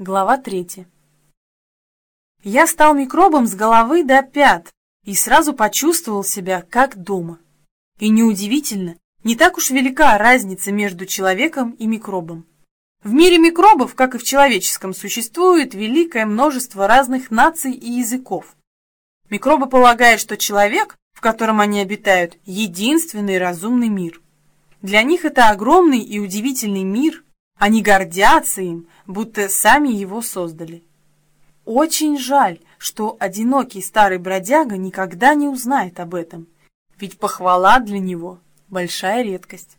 Глава 3. Я стал микробом с головы до пят и сразу почувствовал себя как дома. И неудивительно, не так уж велика разница между человеком и микробом. В мире микробов, как и в человеческом, существует великое множество разных наций и языков. Микробы полагают, что человек, в котором они обитают, единственный разумный мир. Для них это огромный и удивительный мир – они гордятся им, будто сами его создали. Очень жаль, что одинокий старый бродяга никогда не узнает об этом, ведь похвала для него – большая редкость.